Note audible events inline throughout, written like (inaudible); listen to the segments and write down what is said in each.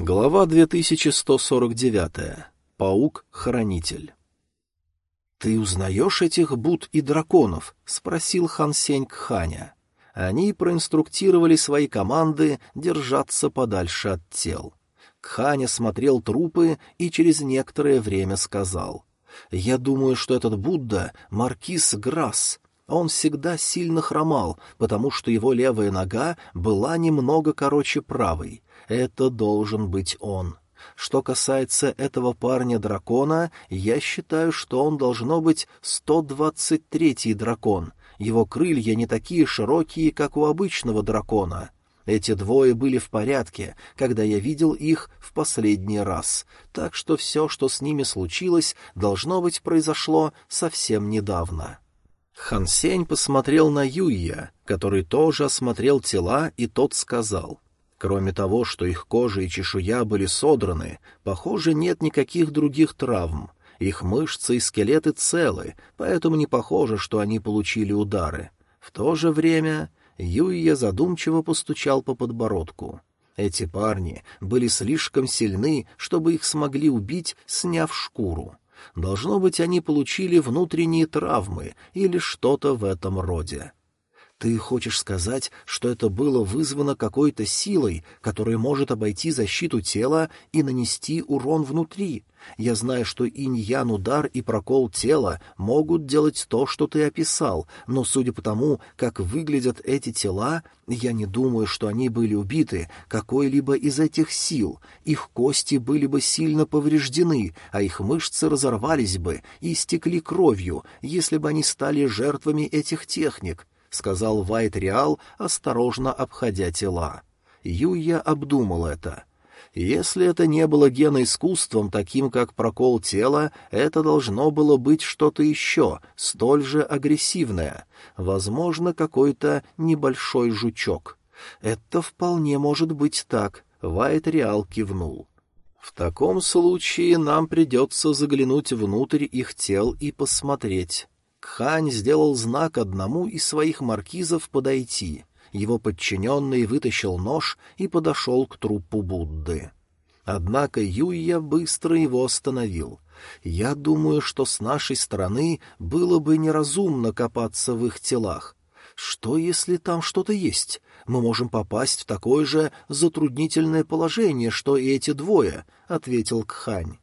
Глава 2149. Паук-хранитель. «Ты узнаешь этих Буд и драконов?» — спросил Хан Сень Кханя. Они проинструктировали свои команды держаться подальше от тел. Кханя смотрел трупы и через некоторое время сказал. «Я думаю, что этот Будда — маркиз Грасс. Он всегда сильно хромал, потому что его левая нога была немного короче правой». Это должен быть он. Что касается этого парня-дракона, я считаю, что он должно быть 123-й дракон. Его крылья не такие широкие, как у обычного дракона. Эти двое были в порядке, когда я видел их в последний раз, так что все, что с ними случилось, должно быть, произошло совсем недавно. Хан Сень посмотрел на Юйя, который тоже осмотрел тела, и тот сказал — Кроме того, что их кожа и чешуя были содраны, похоже, нет никаких других травм. Их мышцы и скелеты целы, поэтому не похоже, что они получили удары. В то же время Юйя задумчиво постучал по подбородку. Эти парни были слишком сильны, чтобы их смогли убить, сняв шкуру. Должно быть, они получили внутренние травмы или что-то в этом роде. Ты хочешь сказать, что это было вызвано какой-то силой, которая может обойти защиту тела и нанести урон внутри? Я знаю, что инь-ян удар и прокол тела могут делать то, что ты описал, но судя по тому, как выглядят эти тела, я не думаю, что они были убиты какой-либо из этих сил. Их кости были бы сильно повреждены, а их мышцы разорвались бы и истекли кровью, если бы они стали жертвами этих техник. — сказал Вайт Реал, осторожно обходя тела. Юя обдумал это. Если это не было геноискусством, таким как прокол тела, это должно было быть что-то еще, столь же агрессивное. Возможно, какой-то небольшой жучок. Это вполне может быть так, Вайт Реал кивнул. В таком случае нам придется заглянуть внутрь их тел и посмотреть. Кхань сделал знак одному из своих маркизов подойти. Его подчиненный вытащил нож и подошел к трупу Будды. Однако Юйя быстро его остановил. «Я думаю, что с нашей стороны было бы неразумно копаться в их телах. Что, если там что-то есть? Мы можем попасть в такое же затруднительное положение, что и эти двое», — ответил Кхань.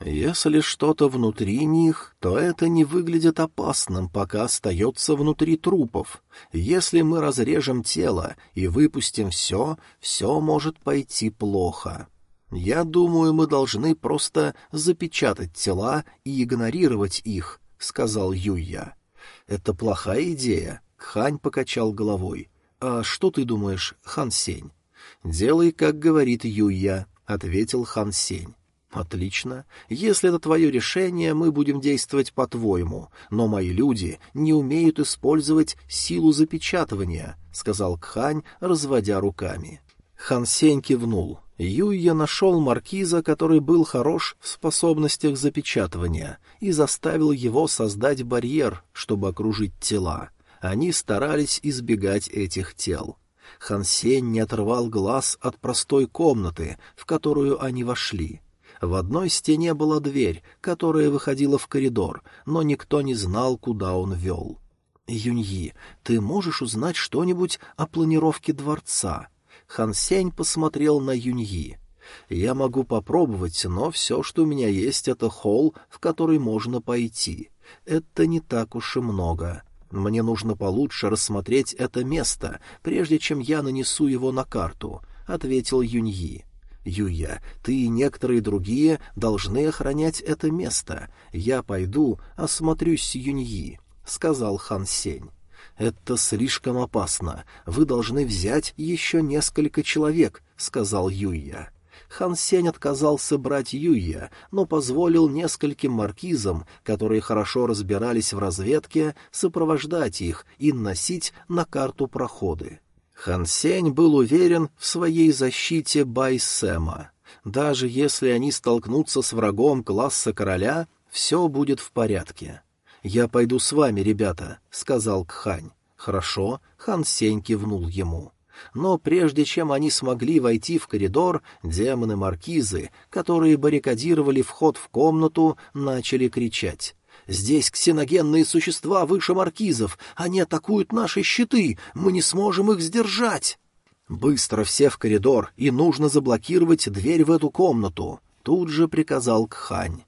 Если что-то внутри них, то это не выглядит опасным, пока остается внутри трупов. Если мы разрежем тело и выпустим все, все может пойти плохо. Я думаю, мы должны просто запечатать тела и игнорировать их, — сказал Юя. Это плохая идея, — Хань покачал головой. А что ты думаешь, Хан Сень? Делай, как говорит Юя, — ответил Хан Сень. «Отлично. Если это твое решение, мы будем действовать по-твоему. Но мои люди не умеют использовать силу запечатывания», — сказал Кхань, разводя руками. Хан Сень кивнул. Юйя нашел маркиза, который был хорош в способностях запечатывания, и заставил его создать барьер, чтобы окружить тела. Они старались избегать этих тел. Хан Сень не отрывал глаз от простой комнаты, в которую они вошли. В одной стене была дверь, которая выходила в коридор, но никто не знал, куда он вел. «Юньи, ты можешь узнать что-нибудь о планировке дворца?» Хан Сень посмотрел на Юньи. «Я могу попробовать, но все, что у меня есть, это холл, в который можно пойти. Это не так уж и много. Мне нужно получше рассмотреть это место, прежде чем я нанесу его на карту», — ответил Юньи. Юя, ты и некоторые другие должны охранять это место. Я пойду осмотрюсь с Юньи», — сказал Хан Сень. «Это слишком опасно. Вы должны взять еще несколько человек», — сказал Юя. Хан Сень отказался брать Юя, но позволил нескольким маркизам, которые хорошо разбирались в разведке, сопровождать их и носить на карту проходы. Хан Сень был уверен в своей защите Байсема. Даже если они столкнутся с врагом класса короля, все будет в порядке. «Я пойду с вами, ребята», — сказал Кхань. «Хорошо», — Хан Сень кивнул ему. Но прежде чем они смогли войти в коридор, демоны-маркизы, которые баррикадировали вход в комнату, начали кричать. «Здесь ксеногенные существа выше маркизов! Они атакуют наши щиты! Мы не сможем их сдержать!» «Быстро все в коридор, и нужно заблокировать дверь в эту комнату!» Тут же приказал Кхань.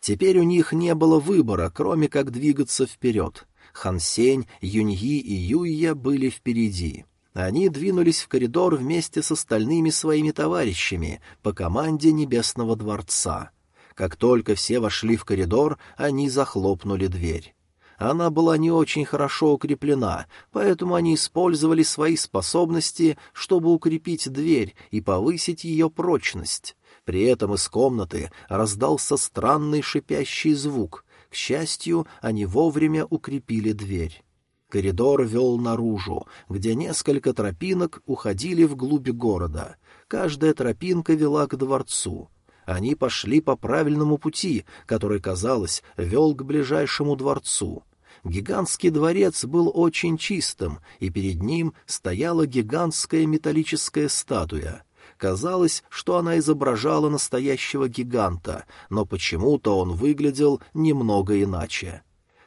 Теперь у них не было выбора, кроме как двигаться вперед. Хансень, Юньи и Юйя были впереди. Они двинулись в коридор вместе с остальными своими товарищами по команде Небесного Дворца. Как только все вошли в коридор, они захлопнули дверь. Она была не очень хорошо укреплена, поэтому они использовали свои способности, чтобы укрепить дверь и повысить ее прочность. При этом из комнаты раздался странный шипящий звук. К счастью, они вовремя укрепили дверь. Коридор вел наружу, где несколько тропинок уходили вглубь города. Каждая тропинка вела к дворцу. Они пошли по правильному пути, который, казалось, вел к ближайшему дворцу. Гигантский дворец был очень чистым, и перед ним стояла гигантская металлическая статуя. Казалось, что она изображала настоящего гиганта, но почему-то он выглядел немного иначе.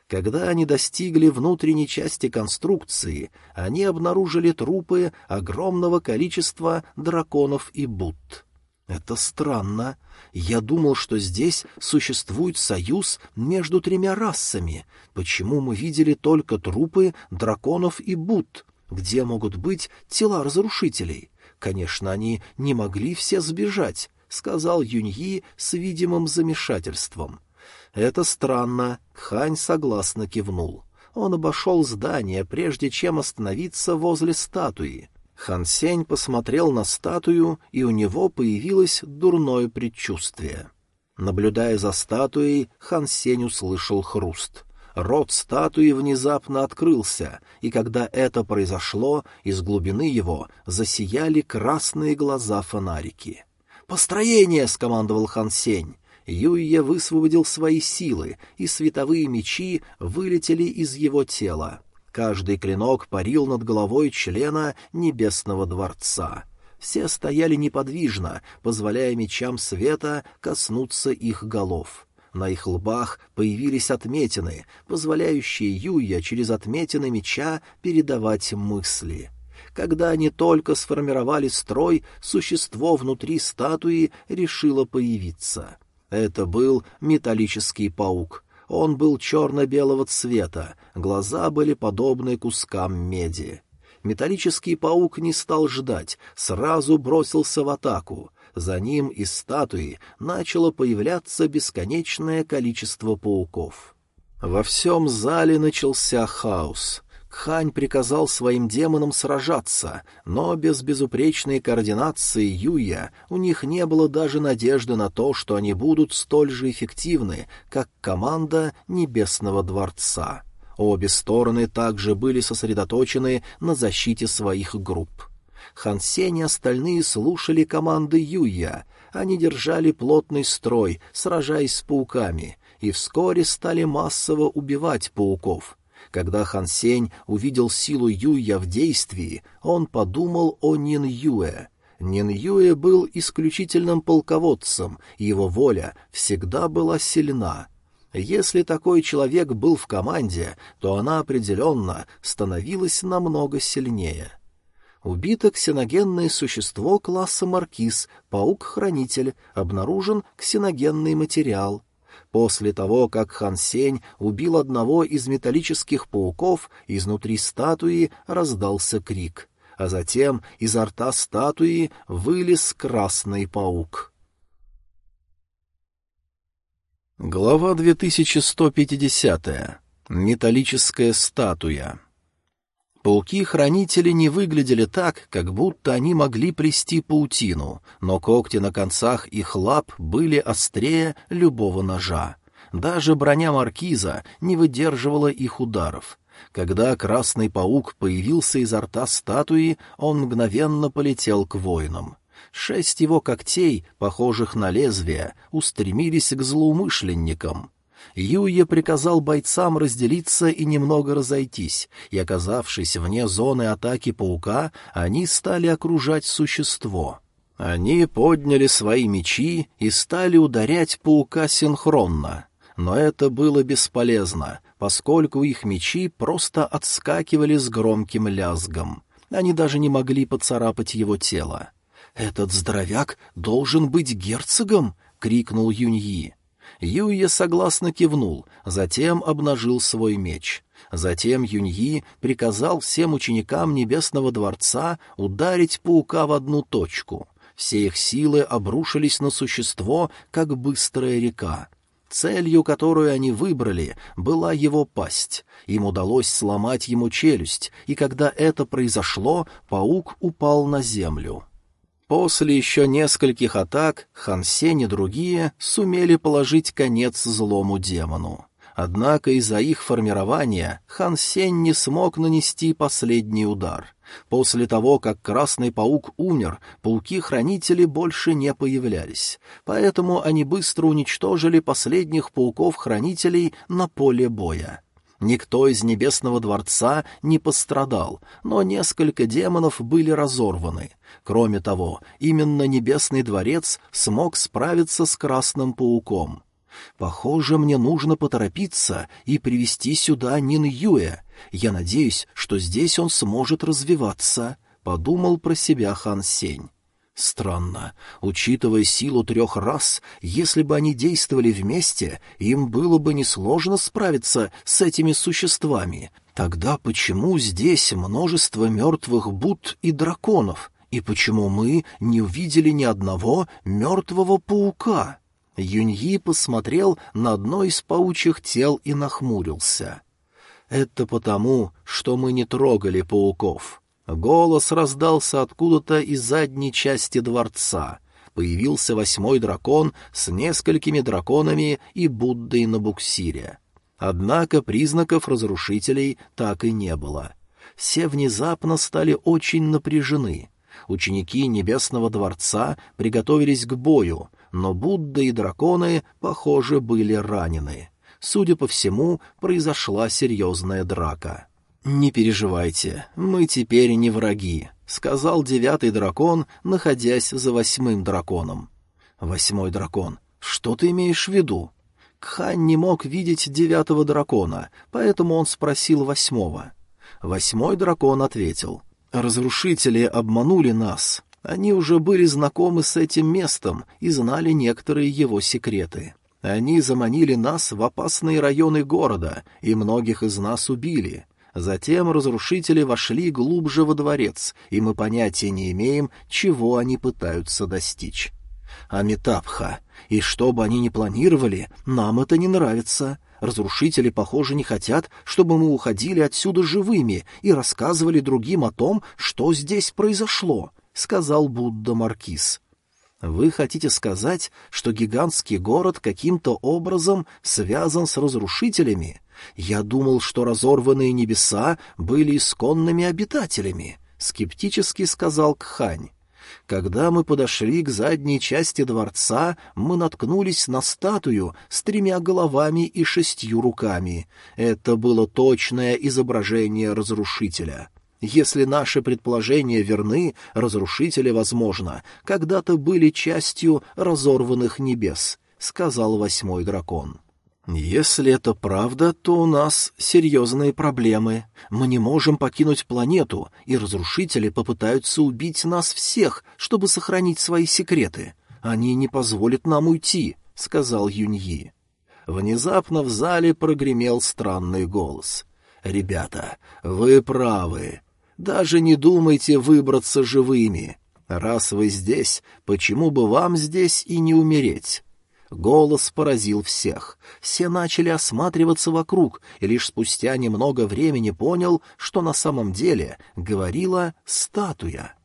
Когда они достигли внутренней части конструкции, они обнаружили трупы огромного количества драконов и будд. Это странно. Я думал, что здесь существует союз между тремя расами. Почему мы видели только трупы драконов и будд? Где могут быть тела разрушителей? Конечно, они не могли все сбежать, — сказал Юньи с видимым замешательством. Это странно, — Хань согласно кивнул. Он обошел здание, прежде чем остановиться возле статуи. Хан Сень посмотрел на статую, и у него появилось дурное предчувствие. Наблюдая за статуей, Хан Сень услышал хруст. Рот статуи внезапно открылся, и когда это произошло, из глубины его засияли красные глаза фонарики. «Построение!» — скомандовал Хан Сень. Юйя высвободил свои силы, и световые мечи вылетели из его тела. Каждый клинок парил над головой члена Небесного Дворца. Все стояли неподвижно, позволяя мечам света коснуться их голов. На их лбах появились отметины, позволяющие Юя через отметины меча передавать мысли. Когда они только сформировали строй, существо внутри статуи решило появиться. Это был металлический паук. Он был черно-белого цвета, глаза были подобны кускам меди. Металлический паук не стал ждать, сразу бросился в атаку. За ним из статуи начало появляться бесконечное количество пауков. Во всем зале начался хаос. Хань приказал своим демонам сражаться, но без безупречной координации Юя у них не было даже надежды на то, что они будут столь же эффективны, как команда Небесного Дворца. Обе стороны также были сосредоточены на защите своих групп. Хан Сень и остальные слушали команды Юя. Они держали плотный строй, сражаясь с пауками, и вскоре стали массово убивать пауков. Когда Хан Сень увидел силу Юя в действии, он подумал о Нин Юэ. Нин Юэ был исключительным полководцем, его воля всегда была сильна. Если такой человек был в команде, то она определенно становилась намного сильнее. — Убито ксеногенное существо класса маркиз, паук-хранитель, обнаружен ксеногенный материал. После того, как Хан Сень убил одного из металлических пауков, изнутри статуи раздался крик, а затем изо рта статуи вылез красный паук. Глава 2150. Металлическая статуя. Пауки-хранители не выглядели так, как будто они могли плести паутину, но когти на концах их лап были острее любого ножа. Даже броня маркиза не выдерживала их ударов. Когда красный паук появился изо рта статуи, он мгновенно полетел к воинам. Шесть его когтей, похожих на лезвия, устремились к злоумышленникам. Юя приказал бойцам разделиться и немного разойтись, и, оказавшись вне зоны атаки паука, они стали окружать существо. Они подняли свои мечи и стали ударять паука синхронно. Но это было бесполезно, поскольку их мечи просто отскакивали с громким лязгом. Они даже не могли поцарапать его тело. «Этот здоровяк должен быть герцогом!» — крикнул Юньи. Юя согласно кивнул, затем обнажил свой меч. Затем Юньи приказал всем ученикам Небесного Дворца ударить паука в одну точку. Все их силы обрушились на существо, как быстрая река. Целью, которую они выбрали, была его пасть. Им удалось сломать ему челюсть, и когда это произошло, паук упал на землю. После еще нескольких атак Хан Сень и другие сумели положить конец злому демону. Однако из-за их формирования Хан Сень не смог нанести последний удар. После того, как Красный Паук умер, пауки-хранители больше не появлялись, поэтому они быстро уничтожили последних пауков-хранителей на поле боя. Никто из Небесного Дворца не пострадал, но несколько демонов были разорваны. Кроме того, именно Небесный Дворец смог справиться с Красным Пауком. Похоже, мне нужно поторопиться и привести сюда Нин Юэ. Я надеюсь, что здесь он сможет развиваться, — подумал про себя Хан Сень. Странно. Учитывая силу трех рас, если бы они действовали вместе, им было бы несложно справиться с этими существами. Тогда почему здесь множество мертвых Буд и драконов? И почему мы не увидели ни одного мертвого паука? Юньи посмотрел на одно из паучьих тел и нахмурился. «Это потому, что мы не трогали пауков». Голос раздался откуда-то из задней части дворца. Появился восьмой дракон с несколькими драконами и Буддой на буксире. Однако признаков разрушителей так и не было. Все внезапно стали очень напряжены. Ученики Небесного Дворца приготовились к бою, но Будда и драконы, похоже, были ранены. Судя по всему, произошла серьезная драка. «Не переживайте, мы теперь не враги», — сказал девятый дракон, находясь за восьмым драконом. «Восьмой дракон, что ты имеешь в виду?» Кхан не мог видеть девятого дракона, поэтому он спросил восьмого. Восьмой дракон ответил. «Разрушители обманули нас. Они уже были знакомы с этим местом и знали некоторые его секреты. Они заманили нас в опасные районы города, и многих из нас убили. Затем разрушители вошли глубже во дворец, и мы понятия не имеем, чего они пытаются достичь. Амитабха, и что бы они ни планировали, нам это не нравится. Разрушители, похоже, не хотят, чтобы мы уходили отсюда живыми и рассказывали другим о том, что здесь произошло, — сказал Будда Маркиз. Вы хотите сказать, что гигантский город каким-то образом связан с разрушителями? Я думал, что разорванные небеса были исконными обитателями, — скептически сказал Кхань. Когда мы подошли к задней части дворца, мы наткнулись на статую с тремя головами и шестью руками. Это было точное изображение разрушителя. Если наши предположения верны, разрушители, возможно, когда-то были частью разорванных небес, — сказал восьмой дракон. «Если это правда, то у нас серьезные проблемы. Мы не можем покинуть планету, и разрушители попытаются убить нас всех, чтобы сохранить свои секреты. Они не позволят нам уйти», — сказал Юньи. Внезапно в зале прогремел странный голос. «Ребята, вы правы. Даже не думайте выбраться живыми. Раз вы здесь, почему бы вам здесь и не умереть?» Голос поразил всех. Все начали осматриваться вокруг, и лишь спустя немного времени понял, что на самом деле говорила статуя.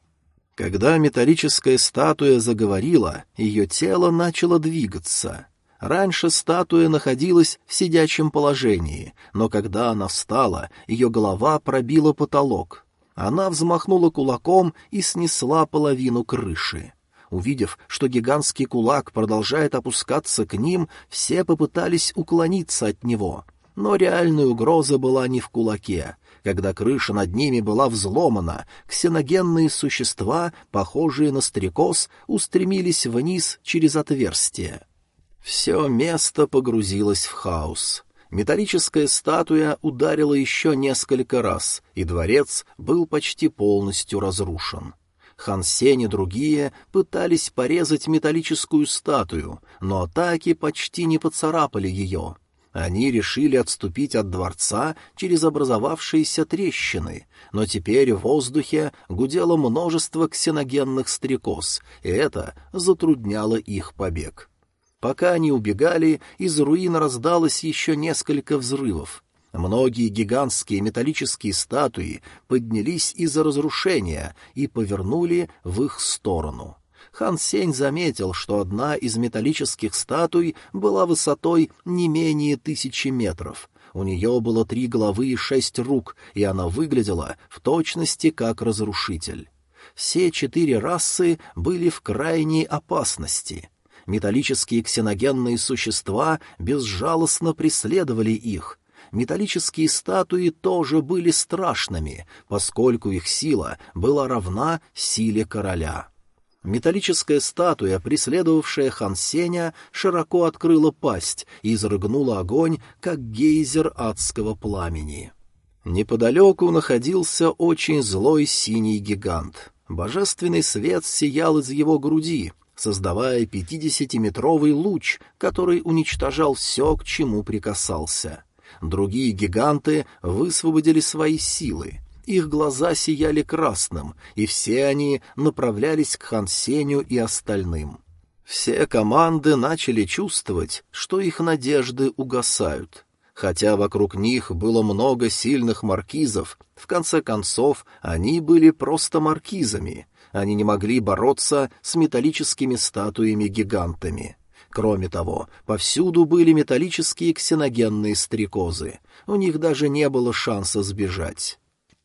Когда металлическая статуя заговорила, ее тело начало двигаться. Раньше статуя находилась в сидячем положении, но когда она встала, ее голова пробила потолок. Она взмахнула кулаком и снесла половину крыши. Увидев, что гигантский кулак продолжает опускаться к ним, все попытались уклониться от него. Но реальная угроза была не в кулаке. Когда крыша над ними была взломана, ксеногенные существа, похожие на стрекоз, устремились вниз через отверстие. Все место погрузилось в хаос. Металлическая статуя ударила еще несколько раз, и дворец был почти полностью разрушен. Хан Сень и другие пытались порезать металлическую статую, но атаки почти не поцарапали ее. Они решили отступить от дворца через образовавшиеся трещины, но теперь в воздухе гудело множество ксеногенных стрекоз, и это затрудняло их побег. Пока они убегали, из руин раздалось еще несколько взрывов. Многие гигантские металлические статуи поднялись из-за разрушения и повернули в их сторону. Хан Сень заметил, что одна из металлических статуй была высотой не менее тысячи метров. У нее было три головы и шесть рук, и она выглядела в точности как разрушитель. Все четыре расы были в крайней опасности — Металлические ксеногенные существа безжалостно преследовали их. Металлические статуи тоже были страшными, поскольку их сила была равна силе короля. Металлическая статуя, преследовавшая Хан Сеня, широко открыла пасть и изрыгнула огонь, как гейзер адского пламени. Неподалеку находился очень злой синий гигант. Божественный свет сиял из его груди, создавая пятидесятиметровый луч, который уничтожал все, к чему прикасался. Другие гиганты высвободили свои силы. Их глаза сияли красным, и все они направлялись к Хансеню и остальным. Все команды начали чувствовать, что их надежды угасают. Хотя вокруг них было много сильных маркизов, в конце концов они были просто маркизами, они не могли бороться с металлическими статуями-гигантами. Кроме того, повсюду были металлические ксеногенные стрекозы. У них даже не было шанса сбежать.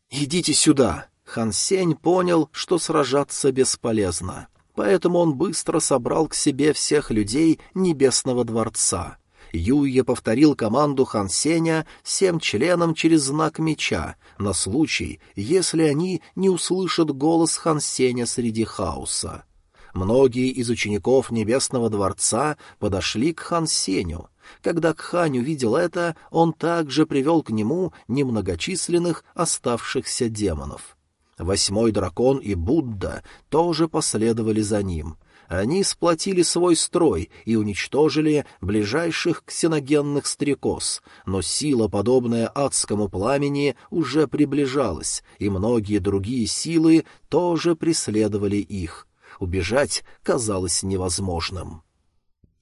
«Идите сюда!» Хан Сень понял, что сражаться бесполезно. Поэтому он быстро собрал к себе всех людей Небесного дворца. Юйя повторил команду Хан Сеня всем членам через знак меча, на случай, если они не услышат голос Хан Сеня среди хаоса. Многие из учеников Небесного дворца подошли к Хан Сеню. Когда Кхань увидел это, он также привел к нему немногочисленных оставшихся демонов. Восьмой дракон и Будда тоже последовали за ним. Они сплотили свой строй и уничтожили ближайших ксеногенных стрекоз, но сила, подобная адскому пламени, уже приближалась, и многие другие силы тоже преследовали их. Убежать казалось невозможным.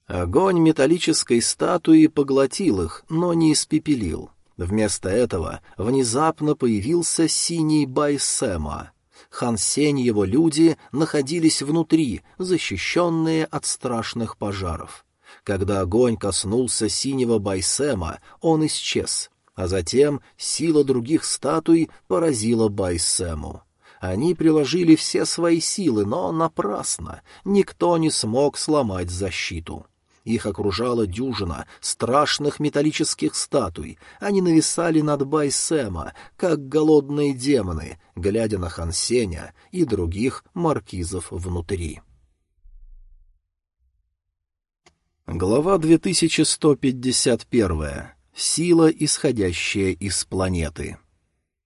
Огонь металлической статуи поглотил их, но не испепелил. Вместо этого внезапно появился синий Байсема. Хан Сень и его люди находились внутри, защищенные от страшных пожаров. Когда огонь коснулся синего Байсема, он исчез, а затем сила других статуй поразила Байсему. Они приложили все свои силы, но напрасно. Никто не смог сломать защиту. Их окружала дюжина страшных металлических статуй. Они нависали над Байсема, как голодные демоны, глядя на Хансеня и других маркизов внутри. Глава 2151. Сила, исходящая из планеты.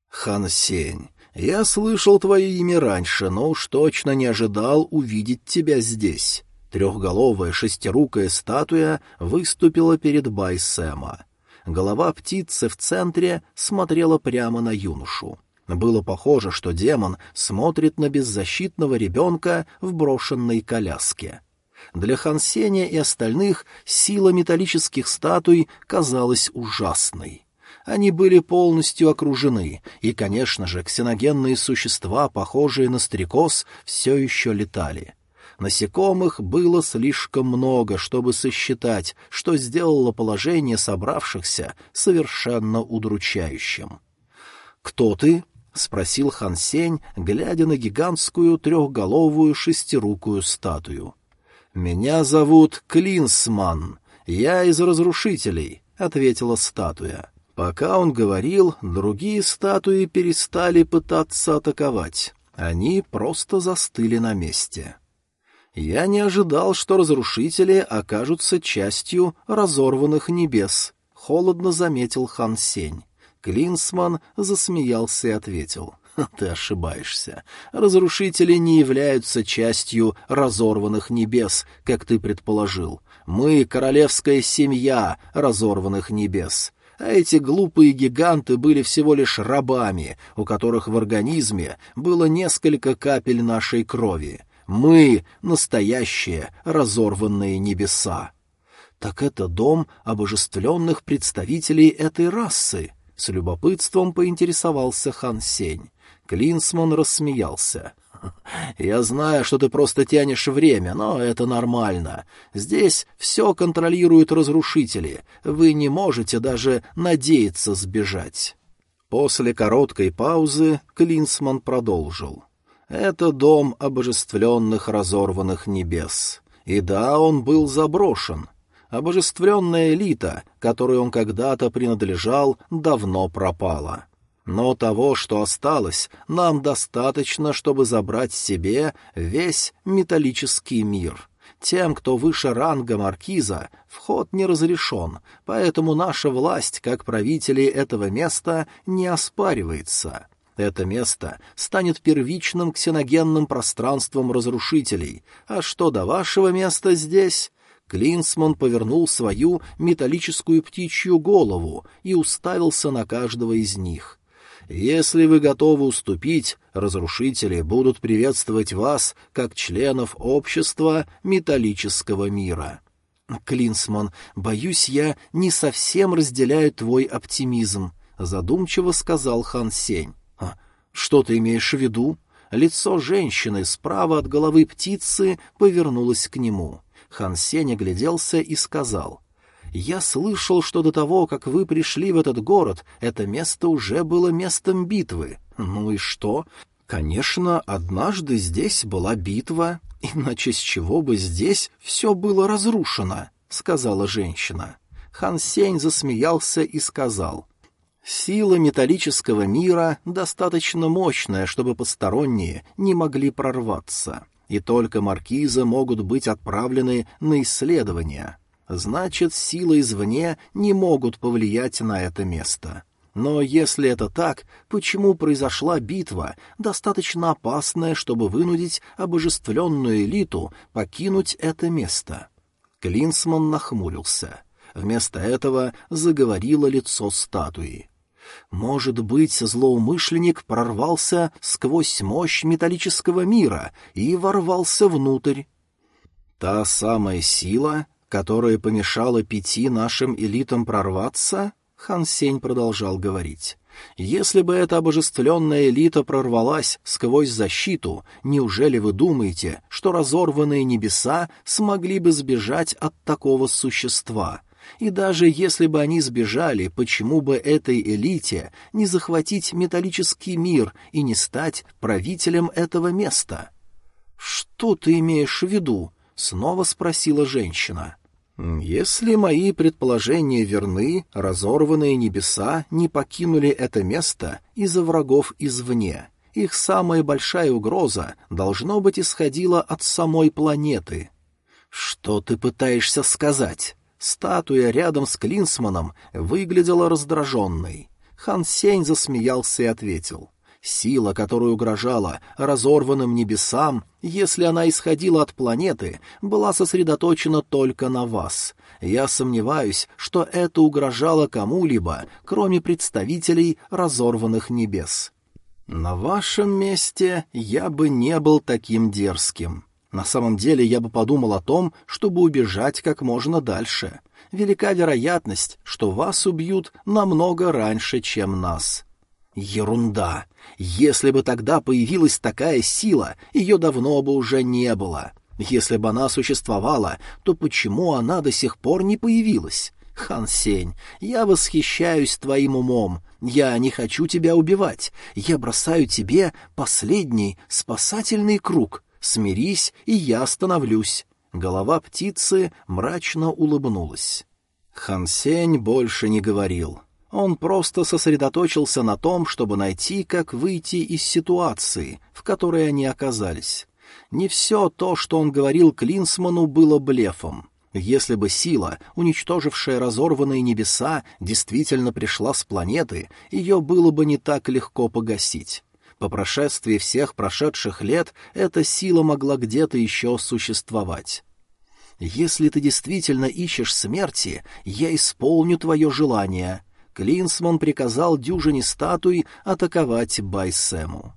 Хан Сень, я слышал твое имя раньше, но уж точно не ожидал увидеть тебя здесь. Трехголовая шестирукая статуя выступила перед Байсема. Голова птицы в центре смотрела прямо на юношу. Было похоже, что демон смотрит на беззащитного ребенка в брошенной коляске. Для Хансеня и остальных сила металлических статуй казалась ужасной. Они были полностью окружены, и, конечно же, ксеногенные существа, похожие на стрекоз, все еще летали. Насекомых было слишком много, чтобы сосчитать, что сделало положение собравшихся совершенно удручающим. «Кто ты?» — спросил Хан Сень, глядя на гигантскую трехголовую шестирукую статую. «Меня зовут Клинсман. Я из разрушителей», — ответила статуя. Пока он говорил, другие статуи перестали пытаться атаковать. Они просто застыли на месте. Я не ожидал, что разрушители окажутся частью разорванных небес, — холодно заметил Хан Сень. Клинсман засмеялся и ответил. — Ты ошибаешься. Разрушители не являются частью разорванных небес, как ты предположил. Мы — королевская семья разорванных небес а эти глупые гиганты были всего лишь рабами, у которых в организме было несколько капель нашей крови. Мы — настоящие разорванные небеса. Так это дом обожествленных представителей этой расы? С любопытством поинтересовался Хан Сень. Клинсман рассмеялся. (laughs) «Я знаю, что ты просто тянешь время, но это нормально. Здесь все контролируют разрушители. Вы не можете даже надеяться сбежать». После короткой паузы Клинсман продолжил. «Это дом обожествленных разорванных небес. И да, он был заброшен. Обожествленная элита, которой он когда-то принадлежал, давно пропала». Но того, что осталось, нам достаточно, чтобы забрать себе весь металлический мир. Тем, кто выше ранга маркиза, вход не разрешен, поэтому наша власть, как правителей этого места, не оспаривается. Это место станет первичным ксеногенным пространством разрушителей. А что до вашего места здесь? Клинсман повернул свою металлическую птичью голову и уставился на каждого из них. Если вы готовы уступить, разрушители будут приветствовать вас как членов общества металлического мира. Клинсман, боюсь, я не совсем разделяю твой оптимизм, задумчиво сказал Хан Сень. Что ты имеешь в виду? Лицо женщины справа от головы птицы повернулось к нему. Хан Сень огляделся и сказал — я слышал, что до того, как вы пришли в этот город, это место уже было местом битвы. Ну и что? Конечно, однажды здесь была битва, иначе с чего бы здесь все было разрушено, — сказала женщина. Хан Сень засмеялся и сказал, «Сила металлического мира достаточно мощная, чтобы посторонние не могли прорваться, и только маркизы могут быть отправлены на исследования. Значит, силы извне не могут повлиять на это место. Но если это так, почему произошла битва, достаточно опасная, чтобы вынудить обожествленную элиту покинуть это место? Клинсман нахмурился. Вместо этого заговорило лицо статуи. Может быть, злоумышленник прорвался сквозь мощь металлического мира и ворвался внутрь. Та самая сила, которое помешало пяти нашим элитам прорваться? Хан Сень продолжал говорить. Если бы эта обожествленная элита прорвалась сквозь защиту, неужели вы думаете, что разорванные небеса смогли бы сбежать от такого существа? И даже если бы они сбежали, почему бы этой элите не захватить металлический мир и не стать правителем этого места? «Что ты имеешь в виду?» — снова спросила женщина. Если мои предположения верны, разорванные небеса не покинули это место из-за врагов извне. Их самая большая угроза, должно быть, исходила от самой планеты. Что ты пытаешься сказать? Статуя рядом с Клинсманом выглядела раздраженной. Хан Сень засмеялся и ответил. Сила, которая угрожала разорванным небесам, если она исходила от планеты, была сосредоточена только на вас. Я сомневаюсь, что это угрожало кому-либо, кроме представителей разорванных небес. На вашем месте я бы не был таким дерзким. На самом деле я бы подумал о том, чтобы убежать как можно дальше. Велика вероятность, что вас убьют намного раньше, чем нас. Ерунда. Если бы тогда появилась такая сила, ее давно бы уже не было. Если бы она существовала, то почему она до сих пор не появилась? Хан Сень, я восхищаюсь твоим умом. Я не хочу тебя убивать. Я бросаю тебе последний спасательный круг. Смирись, и я остановлюсь. Голова птицы мрачно улыбнулась. Хан Сень больше не говорил. Он просто сосредоточился на том, чтобы найти, как выйти из ситуации, в которой они оказались. Не все то, что он говорил Клинсману, было блефом. Если бы сила, уничтожившая разорванные небеса, действительно пришла с планеты, ее было бы не так легко погасить. По прошествии всех прошедших лет эта сила могла где-то еще существовать. «Если ты действительно ищешь смерти, я исполню твое желание», Клинсман приказал дюжине статуй атаковать Байсему.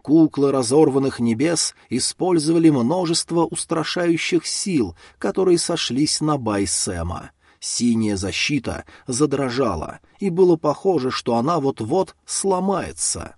Куклы разорванных небес использовали множество устрашающих сил, которые сошлись на Байсема. Синяя защита задрожала, и было похоже, что она вот-вот сломается.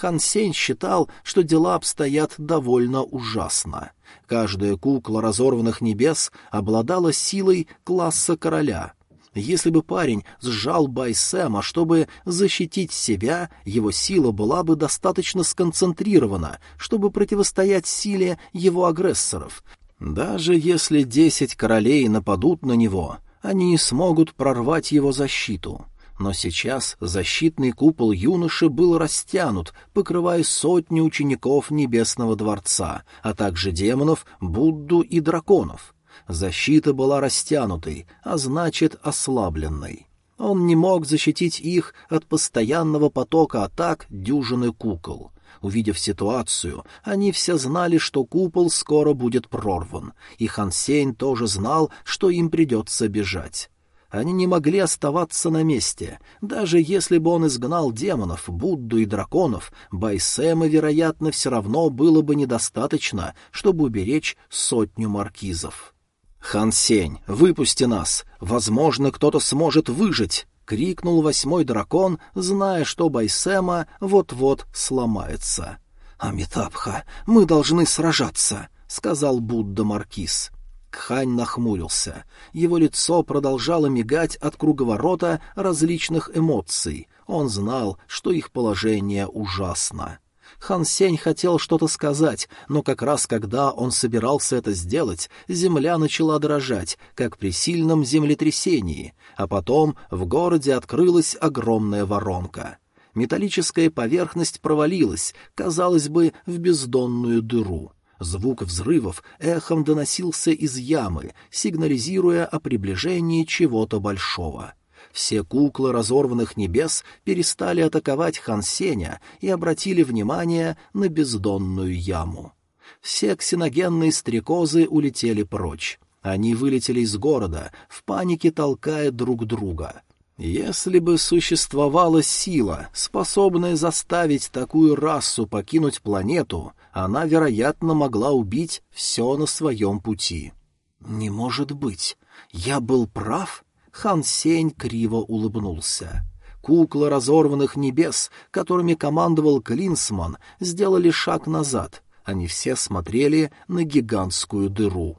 Хан Сень считал, что дела обстоят довольно ужасно. Каждая кукла разорванных небес обладала силой класса короля — если бы парень сжал Байсема, чтобы защитить себя, его сила была бы достаточно сконцентрирована, чтобы противостоять силе его агрессоров. Даже если десять королей нападут на него, они не смогут прорвать его защиту. Но сейчас защитный купол юноши был растянут, покрывая сотни учеников Небесного Дворца, а также демонов, Будду и драконов — Защита была растянутой, а значит ослабленной. Он не мог защитить их от постоянного потока атак дюжины кукол. Увидев ситуацию, они все знали, что купол скоро будет прорван, и Хансейн тоже знал, что им придется бежать. Они не могли оставаться на месте. Даже если бы он изгнал демонов, Будду и драконов, Байсема, вероятно, все равно было бы недостаточно, чтобы уберечь сотню маркизов. «Хан Сень, выпусти нас! Возможно, кто-то сможет выжить!» — крикнул восьмой дракон, зная, что Байсема вот-вот сломается. «Амитабха, мы должны сражаться!» — сказал Будда Маркиз. Кхань нахмурился. Его лицо продолжало мигать от круговорота различных эмоций. Он знал, что их положение ужасно. Хан Сень хотел что-то сказать, но как раз когда он собирался это сделать, земля начала дрожать, как при сильном землетрясении, а потом в городе открылась огромная воронка. Металлическая поверхность провалилась, казалось бы, в бездонную дыру. Звук взрывов эхом доносился из ямы, сигнализируя о приближении чего-то большого. Все куклы разорванных небес перестали атаковать Хан Сеня и обратили внимание на бездонную яму. Все ксеногенные стрекозы улетели прочь. Они вылетели из города, в панике толкая друг друга. Если бы существовала сила, способная заставить такую расу покинуть планету, она, вероятно, могла убить все на своем пути. «Не может быть! Я был прав?» Хан Сень криво улыбнулся. Куклы разорванных небес, которыми командовал Клинсман, сделали шаг назад. Они все смотрели на гигантскую дыру.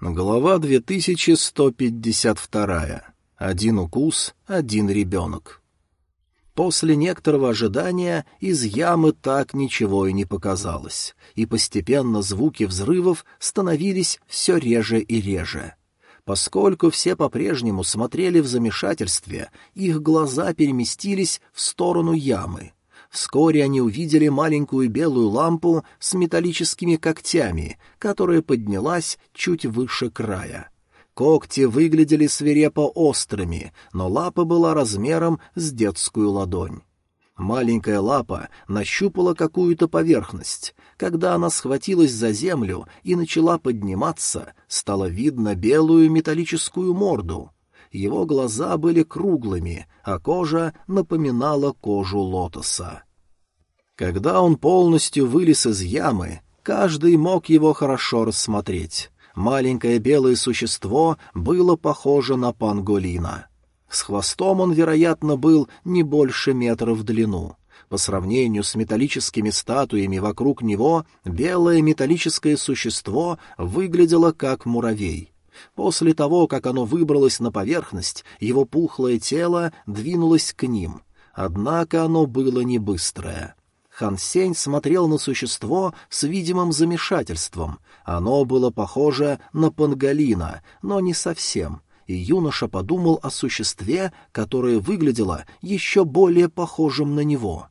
Глава 2152. Один укус, один ребенок. После некоторого ожидания из ямы так ничего и не показалось, и постепенно звуки взрывов становились все реже и реже. Поскольку все по-прежнему смотрели в замешательстве, их глаза переместились в сторону ямы. Вскоре они увидели маленькую белую лампу с металлическими когтями, которая поднялась чуть выше края. Когти выглядели свирепо острыми, но лапа была размером с детскую ладонь. Маленькая лапа нащупала какую-то поверхность. Когда она схватилась за землю и начала подниматься, стало видно белую металлическую морду. Его глаза были круглыми, а кожа напоминала кожу лотоса. Когда он полностью вылез из ямы, каждый мог его хорошо рассмотреть. Маленькое белое существо было похоже на панголина. С хвостом он, вероятно, был не больше метра в длину. По сравнению с металлическими статуями вокруг него, белое металлическое существо выглядело как муравей. После того, как оно выбралось на поверхность, его пухлое тело двинулось к ним. Однако оно было не быстрое. Хан Сень смотрел на существо с видимым замешательством. Оно было похоже на панголина, но не совсем, и юноша подумал о существе, которое выглядело еще более похожим на него.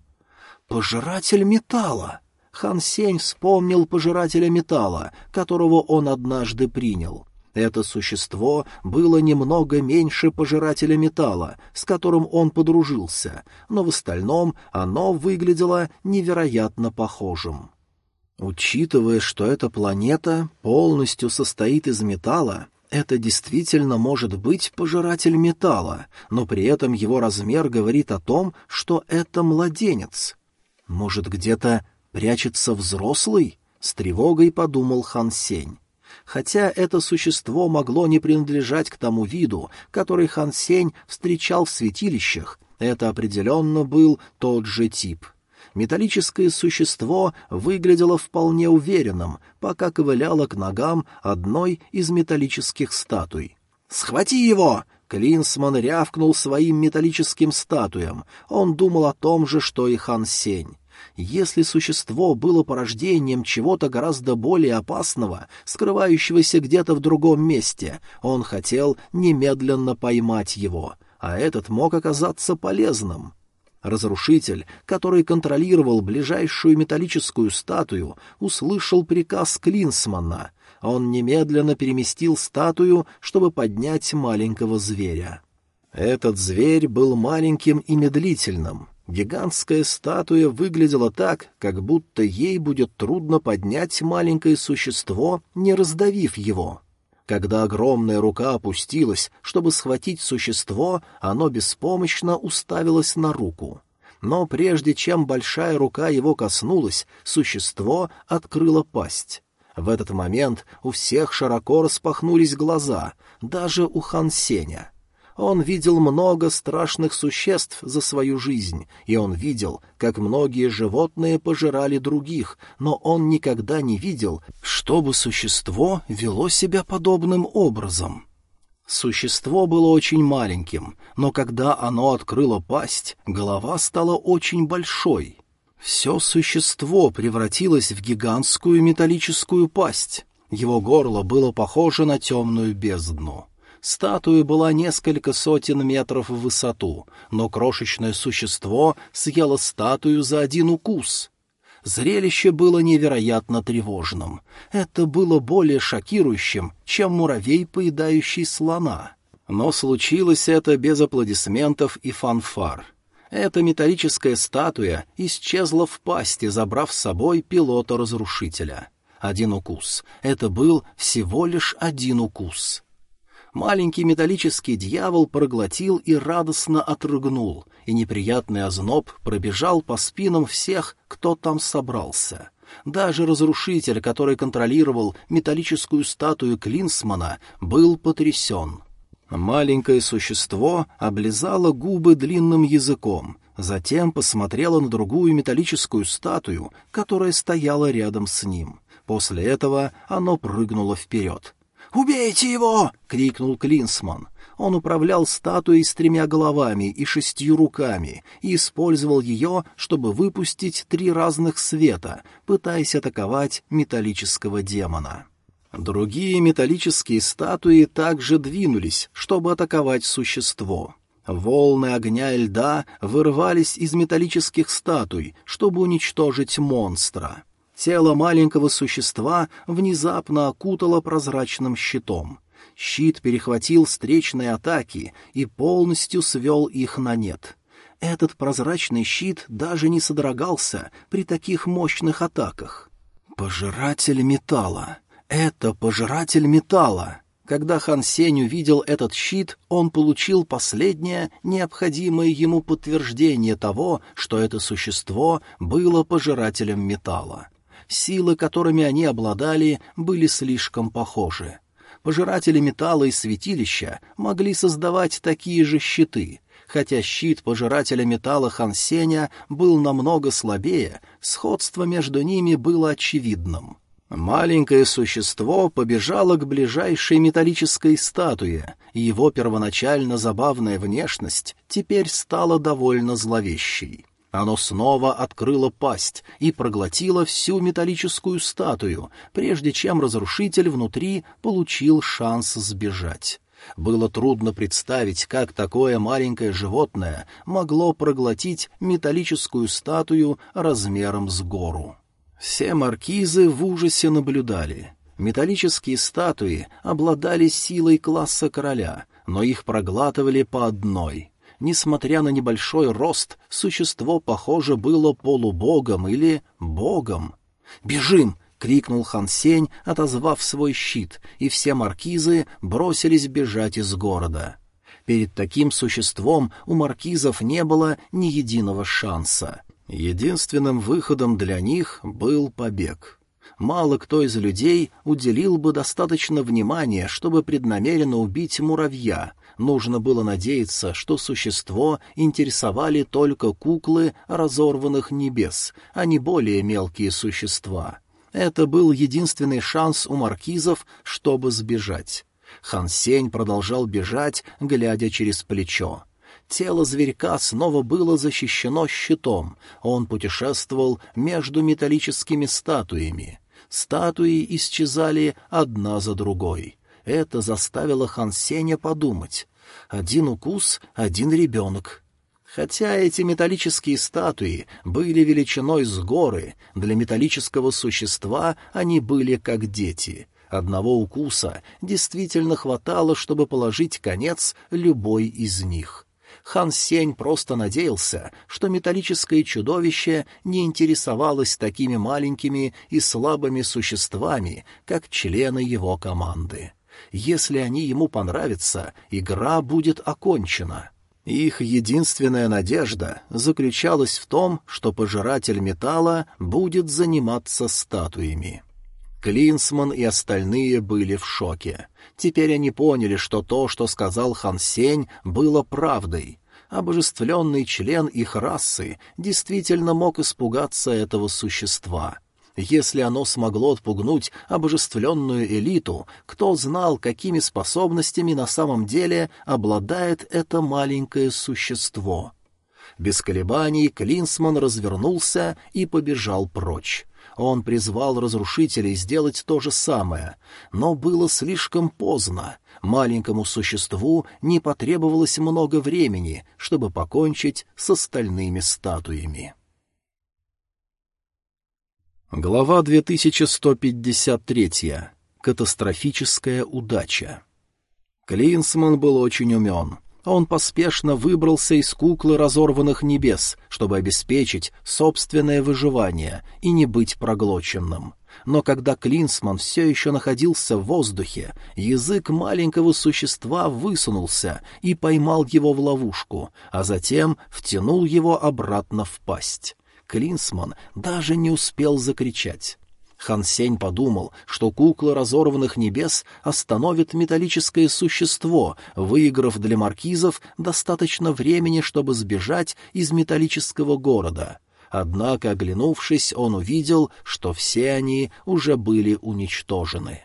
«Пожиратель металла!» Хан Сень вспомнил пожирателя металла, которого он однажды принял. Это существо было немного меньше пожирателя металла, с которым он подружился, но в остальном оно выглядело невероятно похожим. Учитывая, что эта планета полностью состоит из металла, это действительно может быть пожиратель металла, но при этом его размер говорит о том, что это младенец. Может, где-то прячется взрослый? С тревогой подумал Хан Сень. Хотя это существо могло не принадлежать к тому виду, который Хан Сень встречал в святилищах, это определенно был тот же тип. Металлическое существо выглядело вполне уверенным, пока ковыляло к ногам одной из металлических статуй. «Схвати его!» Клинсман рявкнул своим металлическим статуям. Он думал о том же, что и Хан Сень. Если существо было порождением чего-то гораздо более опасного, скрывающегося где-то в другом месте, он хотел немедленно поймать его, а этот мог оказаться полезным. Разрушитель, который контролировал ближайшую металлическую статую, услышал приказ Клинсмана. Он немедленно переместил статую, чтобы поднять маленького зверя. Этот зверь был маленьким и медлительным. Гигантская статуя выглядела так, как будто ей будет трудно поднять маленькое существо, не раздавив его. Когда огромная рука опустилась, чтобы схватить существо, оно беспомощно уставилось на руку. Но прежде чем большая рука его коснулась, существо открыло пасть. В этот момент у всех широко распахнулись глаза, даже у Хан Сеня. Он видел много страшных существ за свою жизнь, и он видел, как многие животные пожирали других, но он никогда не видел, чтобы существо вело себя подобным образом. Существо было очень маленьким, но когда оно открыло пасть, голова стала очень большой. Все существо превратилось в гигантскую металлическую пасть. Его горло было похоже на темную бездну. Статуя была несколько сотен метров в высоту, но крошечное существо съело статую за один укус. Зрелище было невероятно тревожным. Это было более шокирующим, чем муравей, поедающий слона. Но случилось это без аплодисментов и фанфар. Эта металлическая статуя исчезла в пасти, забрав с собой пилота-разрушителя. Один укус. Это был всего лишь один укус маленький металлический дьявол проглотил и радостно отрыгнул, и неприятный озноб пробежал по спинам всех, кто там собрался. Даже разрушитель, который контролировал металлическую статую Клинсмана, был потрясен. Маленькое существо облизало губы длинным языком, затем посмотрело на другую металлическую статую, которая стояла рядом с ним. После этого оно прыгнуло вперед. «Убейте его!» — крикнул Клинсман. Он управлял статуей с тремя головами и шестью руками и использовал ее, чтобы выпустить три разных света, пытаясь атаковать металлического демона. Другие металлические статуи также двинулись, чтобы атаковать существо. Волны огня и льда вырывались из металлических статуй, чтобы уничтожить монстра. Тело маленького существа внезапно окутало прозрачным щитом. Щит перехватил встречные атаки и полностью свел их на нет. Этот прозрачный щит даже не содрогался при таких мощных атаках. «Пожиратель металла! Это пожиратель металла!» Когда Хан Сень увидел этот щит, он получил последнее необходимое ему подтверждение того, что это существо было пожирателем металла. Силы, которыми они обладали, были слишком похожи. Пожиратели металла и святилища могли создавать такие же щиты. Хотя щит пожирателя металла Хансеня был намного слабее, сходство между ними было очевидным. Маленькое существо побежало к ближайшей металлической статуе, и его первоначально забавная внешность теперь стала довольно зловещей. Оно снова открыло пасть и проглотило всю металлическую статую, прежде чем разрушитель внутри получил шанс сбежать. Было трудно представить, как такое маленькое животное могло проглотить металлическую статую размером с гору. Все маркизы в ужасе наблюдали. Металлические статуи обладали силой класса короля, но их проглатывали по одной. Несмотря на небольшой рост, существо, похоже, было полубогом или богом. «Бежим!» — крикнул Хан Сень, отозвав свой щит, и все маркизы бросились бежать из города. Перед таким существом у маркизов не было ни единого шанса. Единственным выходом для них был побег. Мало кто из людей уделил бы достаточно внимания, чтобы преднамеренно убить муравья. Нужно было надеяться, что существо интересовали только куклы разорванных небес, а не более мелкие существа. Это был единственный шанс у маркизов, чтобы сбежать. Хан Сень продолжал бежать, глядя через плечо. Тело зверька снова было защищено щитом. Он путешествовал между металлическими статуями. Статуи исчезали одна за другой. Это заставило Хансеня подумать. Один укус — один ребенок. Хотя эти металлические статуи были величиной с горы, для металлического существа они были как дети. Одного укуса действительно хватало, чтобы положить конец любой из них — Хан Сень просто надеялся, что металлическое чудовище не интересовалось такими маленькими и слабыми существами, как члены его команды. Если они ему понравятся, игра будет окончена. Их единственная надежда заключалась в том, что пожиратель металла будет заниматься статуями. Клинсман и остальные были в шоке. Теперь они поняли, что то, что сказал Хан Сень, было правдой. Обожествленный член их расы действительно мог испугаться этого существа. Если оно смогло отпугнуть обожествленную элиту, кто знал, какими способностями на самом деле обладает это маленькое существо. Без колебаний Клинсман развернулся и побежал прочь. Он призвал разрушителей сделать то же самое, но было слишком поздно. Маленькому существу не потребовалось много времени, чтобы покончить с остальными статуями. Глава 2153. Катастрофическая удача. Клинсман был очень умен. Он поспешно выбрался из куклы разорванных небес, чтобы обеспечить собственное выживание и не быть проглоченным. Но когда Клинсман все еще находился в воздухе, язык маленького существа высунулся и поймал его в ловушку, а затем втянул его обратно в пасть. Клинсман даже не успел закричать. Хан Сень подумал, что кукла разорванных небес остановит металлическое существо, выиграв для маркизов достаточно времени, чтобы сбежать из металлического города. Однако, оглянувшись, он увидел, что все они уже были уничтожены.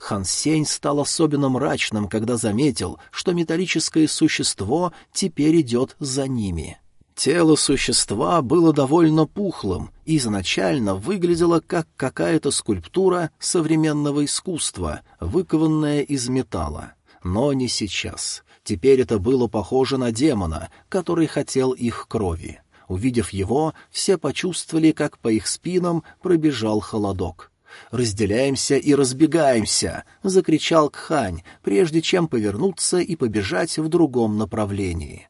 Хан Сень стал особенно мрачным, когда заметил, что металлическое существо теперь идет за ними. Тело существа было довольно пухлым и изначально выглядело как какая-то скульптура современного искусства, выкованная из металла. Но не сейчас. Теперь это было похоже на демона, который хотел их крови. Увидев его, все почувствовали, как по их спинам пробежал холодок. «Разделяемся и разбегаемся!» — закричал Кхань, прежде чем повернуться и побежать в другом направлении.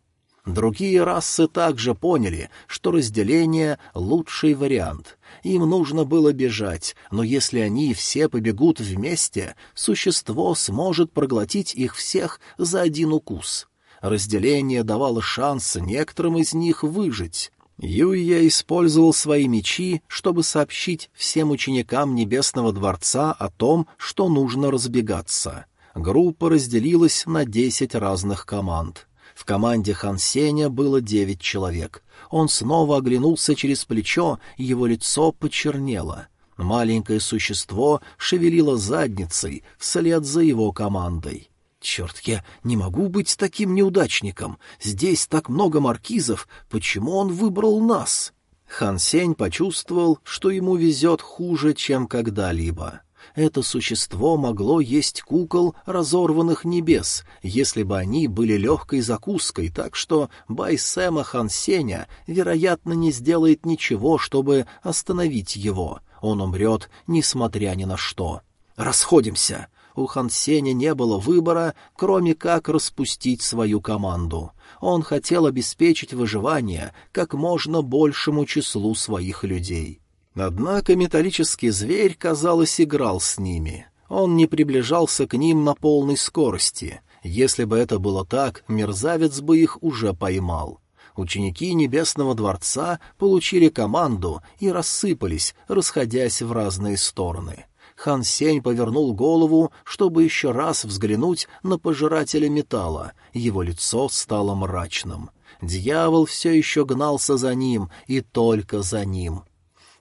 Другие расы также поняли, что разделение — лучший вариант. Им нужно было бежать, но если они все побегут вместе, существо сможет проглотить их всех за один укус. Разделение давало шанс некоторым из них выжить. Юйя использовал свои мечи, чтобы сообщить всем ученикам Небесного Дворца о том, что нужно разбегаться. Группа разделилась на десять разных команд. В команде Хан Сеня было девять человек. Он снова оглянулся через плечо, его лицо почернело. Маленькое существо шевелило задницей вслед за его командой. «Черт, я не могу быть таким неудачником. Здесь так много маркизов. Почему он выбрал нас?» Хан Сень почувствовал, что ему везет хуже, чем когда-либо. Это существо могло есть кукол разорванных небес, если бы они были легкой закуской, так что Байсема Хан Сеня, вероятно, не сделает ничего, чтобы остановить его. Он умрет, несмотря ни на что. «Расходимся!» У Хан Сеня не было выбора, кроме как распустить свою команду. Он хотел обеспечить выживание как можно большему числу своих людей. Однако металлический зверь, казалось, играл с ними. Он не приближался к ним на полной скорости. Если бы это было так, мерзавец бы их уже поймал. Ученики Небесного Дворца получили команду и рассыпались, расходясь в разные стороны. Хан Сень повернул голову, чтобы еще раз взглянуть на пожирателя металла. Его лицо стало мрачным. Дьявол все еще гнался за ним, и только за ним.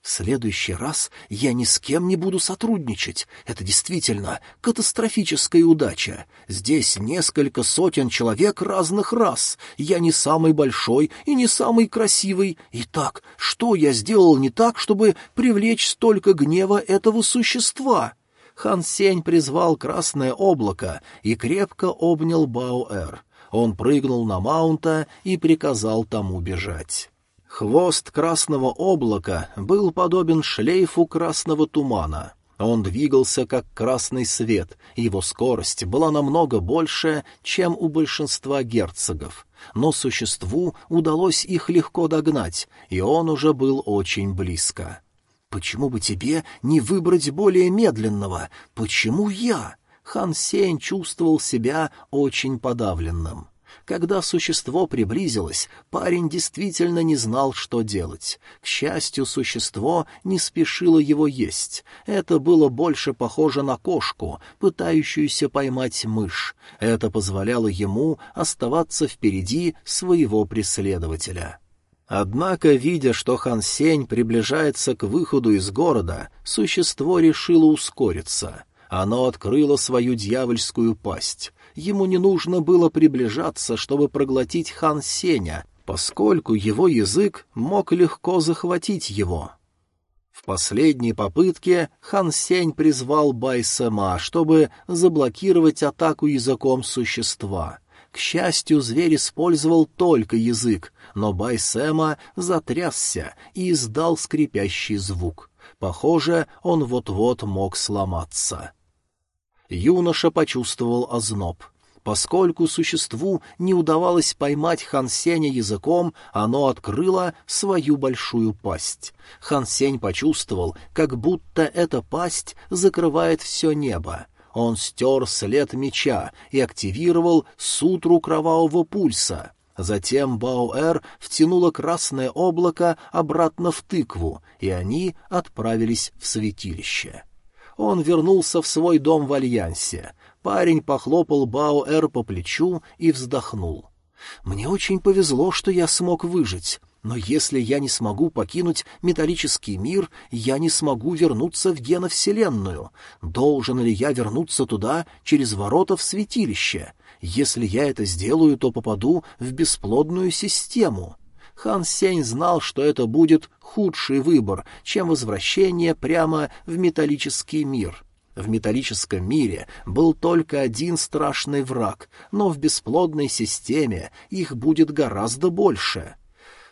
В следующий раз я ни с кем не буду сотрудничать. Это действительно катастрофическая удача. Здесь несколько сотен человек разных рас. Я не самый большой и не самый красивый. Итак, что я сделал не так, чтобы привлечь столько гнева этого существа?» Хан Сень призвал красное облако и крепко обнял Баоэр. Он прыгнул на маунта и приказал тому бежать. Хвост красного облака был подобен шлейфу красного тумана. Он двигался как красный свет, его скорость была намного больше, чем у большинства герцогов. Но существу удалось их легко догнать, и он уже был очень близко. «Почему бы тебе не выбрать более медленного? Почему я?» Хан Сень чувствовал себя очень подавленным. Когда существо приблизилось, парень действительно не знал, что делать. К счастью, существо не спешило его есть. Это было больше похоже на кошку, пытающуюся поймать мышь. Это позволяло ему оставаться впереди своего преследователя. Однако, видя, что Хан Сень приближается к выходу из города, существо решило ускориться. Оно открыло свою дьявольскую пасть. Ему не нужно было приближаться, чтобы проглотить хан Сеня, поскольку его язык мог легко захватить его. В последней попытке хан Сень призвал Байсема, чтобы заблокировать атаку языком существа. К счастью, зверь использовал только язык, но Байсема затрясся и издал скрипящий звук. Похоже, он вот-вот мог сломаться. Юноша почувствовал озноб. Поскольку существу не удавалось поймать Хан Сеня языком, оно открыло свою большую пасть. Хан Сень почувствовал, как будто эта пасть закрывает все небо. Он стер след меча и активировал сутру кровавого пульса. Затем Баоэр втянуло красное облако обратно в тыкву, и они отправились в святилище. Он вернулся в свой дом в Альянсе. Парень похлопал Баоэр по плечу и вздохнул. «Мне очень повезло, что я смог выжить. Но если я не смогу покинуть металлический мир, я не смогу вернуться в геновселенную. Должен ли я вернуться туда через ворота в святилище? Если я это сделаю, то попаду в бесплодную систему. Хан Сень знал, что это будет худший выбор, чем возвращение прямо в металлический мир. В металлическом мире был только один страшный враг, но в бесплодной системе их будет гораздо больше.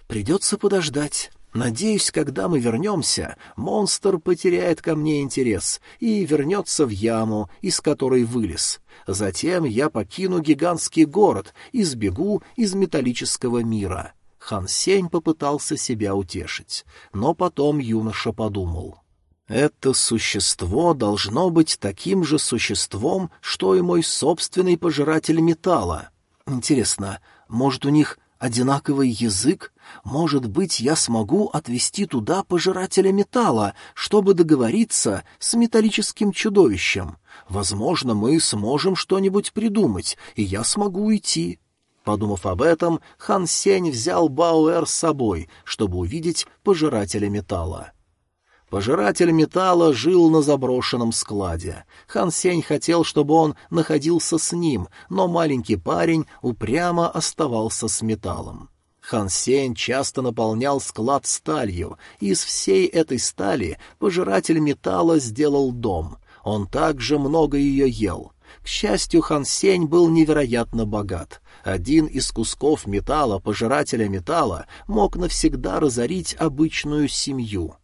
Придется подождать. Надеюсь, когда мы вернемся, монстр потеряет ко мне интерес и вернется в яму, из которой вылез. Затем я покину гигантский город и сбегу из металлического мира. Хан Сень попытался себя утешить, но потом юноша подумал. «Это существо должно быть таким же существом, что и мой собственный пожиратель металла. Интересно, может, у них одинаковый язык? Может быть, я смогу отвести туда пожирателя металла, чтобы договориться с металлическим чудовищем? Возможно, мы сможем что-нибудь придумать, и я смогу уйти». Подумав об этом, хан Сень взял Бауэр с собой, чтобы увидеть пожирателя металла. Пожиратель металла жил на заброшенном складе. Хан Сень хотел, чтобы он находился с ним, но маленький парень упрямо оставался с металлом. Хан Сень часто наполнял склад сталью, и из всей этой стали пожиратель металла сделал дом. Он также много ее ел. К счастью, Хан Сень был невероятно богат. Один из кусков металла пожирателя металла мог навсегда разорить обычную семью.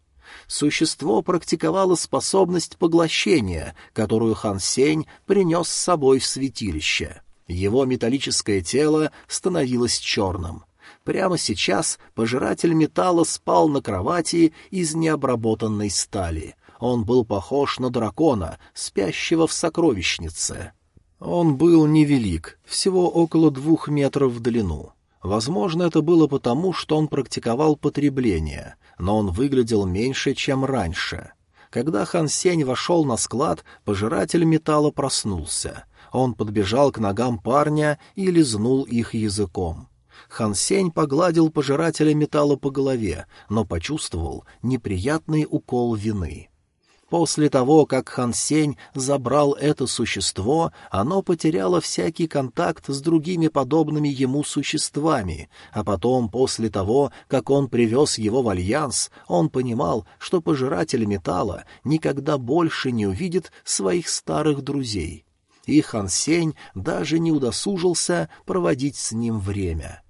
Существо практиковало способность поглощения, которую Хан Сень принес с собой в святилище. Его металлическое тело становилось черным. Прямо сейчас пожиратель металла спал на кровати из необработанной стали. Он был похож на дракона, спящего в сокровищнице. Он был невелик, всего около двух метров в длину. Возможно, это было потому, что он практиковал потребление, но он выглядел меньше, чем раньше. Когда Хан Сень вошел на склад, пожиратель металла проснулся. Он подбежал к ногам парня и лизнул их языком. Хан Сень погладил пожирателя металла по голове, но почувствовал неприятный укол вины. После того, как Хан Сень забрал это существо, оно потеряло всякий контакт с другими подобными ему существами, а потом, после того, как он привез его в Альянс, он понимал, что пожиратель металла никогда больше не увидит своих старых друзей. И Хан Сень даже не удосужился проводить с ним время.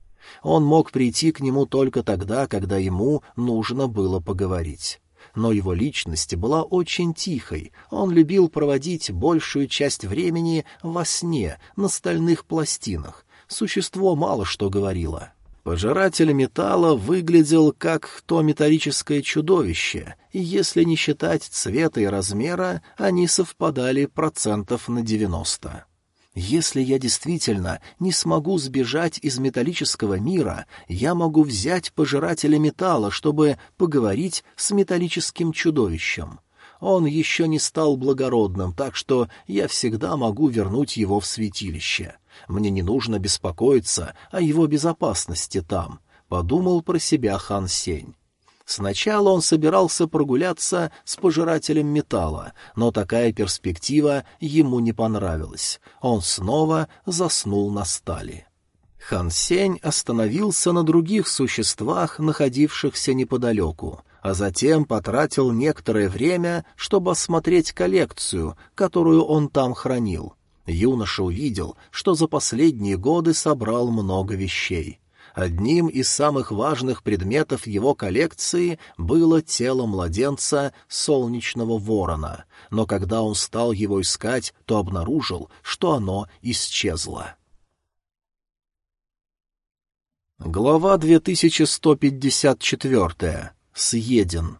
Он мог прийти к нему только тогда, когда ему нужно было поговорить. Но его личность была очень тихой, он любил проводить большую часть времени во сне, на стальных пластинах. Существо мало что говорило. Пожиратель металла выглядел как то металлическое чудовище, и если не считать цвета и размера, они совпадали процентов на девяносто. Если я действительно не смогу сбежать из металлического мира, я могу взять пожирателя металла, чтобы поговорить с металлическим чудовищем. Он еще не стал благородным, так что я всегда могу вернуть его в святилище. Мне не нужно беспокоиться о его безопасности там, — подумал про себя хан Сень. Сначала он собирался прогуляться с пожирателем металла, но такая перспектива ему не понравилась. Он снова заснул на стали. Хан Сень остановился на других существах, находившихся неподалеку, а затем потратил некоторое время, чтобы осмотреть коллекцию, которую он там хранил. Юноша увидел, что за последние годы собрал много вещей. Одним из самых важных предметов его коллекции было тело младенца солнечного ворона, но когда он стал его искать, то обнаружил, что оно исчезло. Глава 2154. Съеден.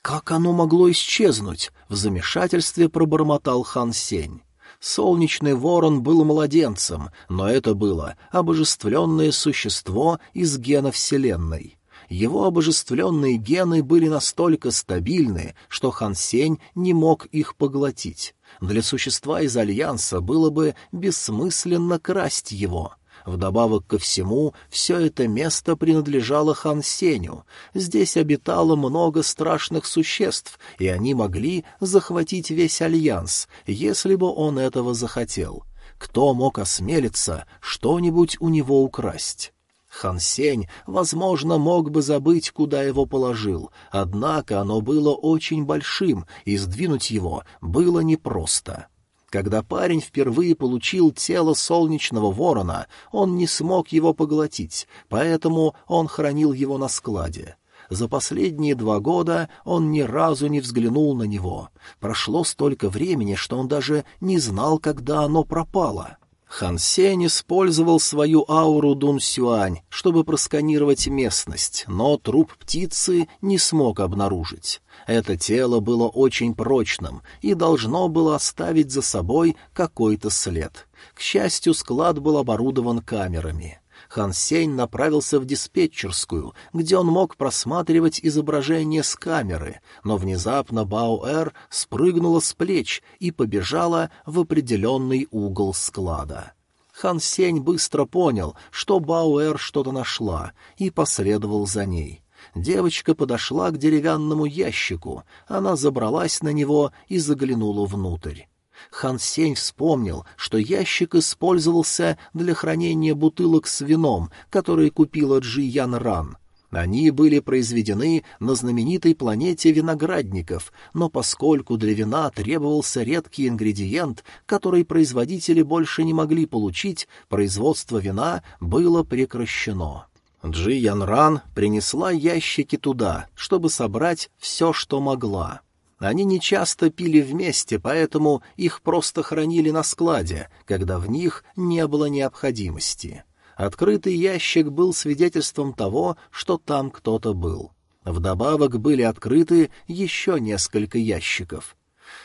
«Как оно могло исчезнуть?» — в замешательстве пробормотал хан Сень. Солнечный ворон был младенцем, но это было обожествленное существо из гена Вселенной. Его обожествленные гены были настолько стабильны, что Хан Сень не мог их поглотить. Для существа из Альянса было бы бессмысленно красть его. Вдобавок ко всему, все это место принадлежало Хан Сеню. Здесь обитало много страшных существ, и они могли захватить весь Альянс, если бы он этого захотел. Кто мог осмелиться что-нибудь у него украсть? Хан Сень, возможно, мог бы забыть, куда его положил, однако оно было очень большим, и сдвинуть его было непросто. Когда парень впервые получил тело солнечного ворона, он не смог его поглотить, поэтому он хранил его на складе. За последние два года он ни разу не взглянул на него. Прошло столько времени, что он даже не знал, когда оно пропало. Хан Сень использовал свою ауру Дун Сюань, чтобы просканировать местность, но труп птицы не смог обнаружить. Это тело было очень прочным и должно было оставить за собой какой-то след. К счастью, склад был оборудован камерами. Хан Сень направился в диспетчерскую, где он мог просматривать изображение с камеры, но внезапно Баоэр спрыгнула с плеч и побежала в определенный угол склада. Хан Сень быстро понял, что Бауэр что-то нашла, и последовал за ней. Девочка подошла к деревянному ящику, она забралась на него и заглянула внутрь. Хан Сень вспомнил, что ящик использовался для хранения бутылок с вином, которые купила Джи Ян Ран. Они были произведены на знаменитой планете виноградников, но поскольку для вина требовался редкий ингредиент, который производители больше не могли получить, производство вина было прекращено. Джи Ян Ран принесла ящики туда, чтобы собрать все, что могла. Они нечасто пили вместе, поэтому их просто хранили на складе, когда в них не было необходимости. Открытый ящик был свидетельством того, что там кто-то был. Вдобавок были открыты еще несколько ящиков.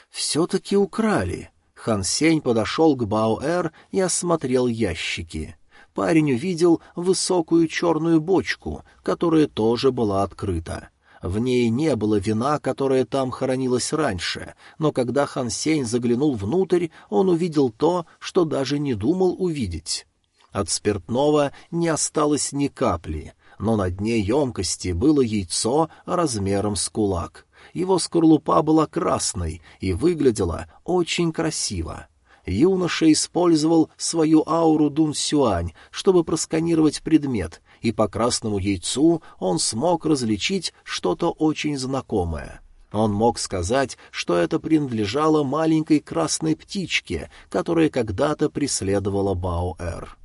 Все-таки украли. Хан Сень подошел к Баоэр и осмотрел ящики. Парень увидел высокую черную бочку, которая тоже была открыта. В ней не было вина, которое там хоронилось раньше, но когда Хан Сень заглянул внутрь, он увидел то, что даже не думал увидеть. От спиртного не осталось ни капли, но на дне емкости было яйцо размером с кулак. Его скорлупа была красной и выглядела очень красиво юноша использовал свою ауру Дун Сюань, чтобы просканировать предмет, и по красному яйцу он смог различить что-то очень знакомое. Он мог сказать, что это принадлежало маленькой красной птичке, которая когда-то преследовала Баоэр.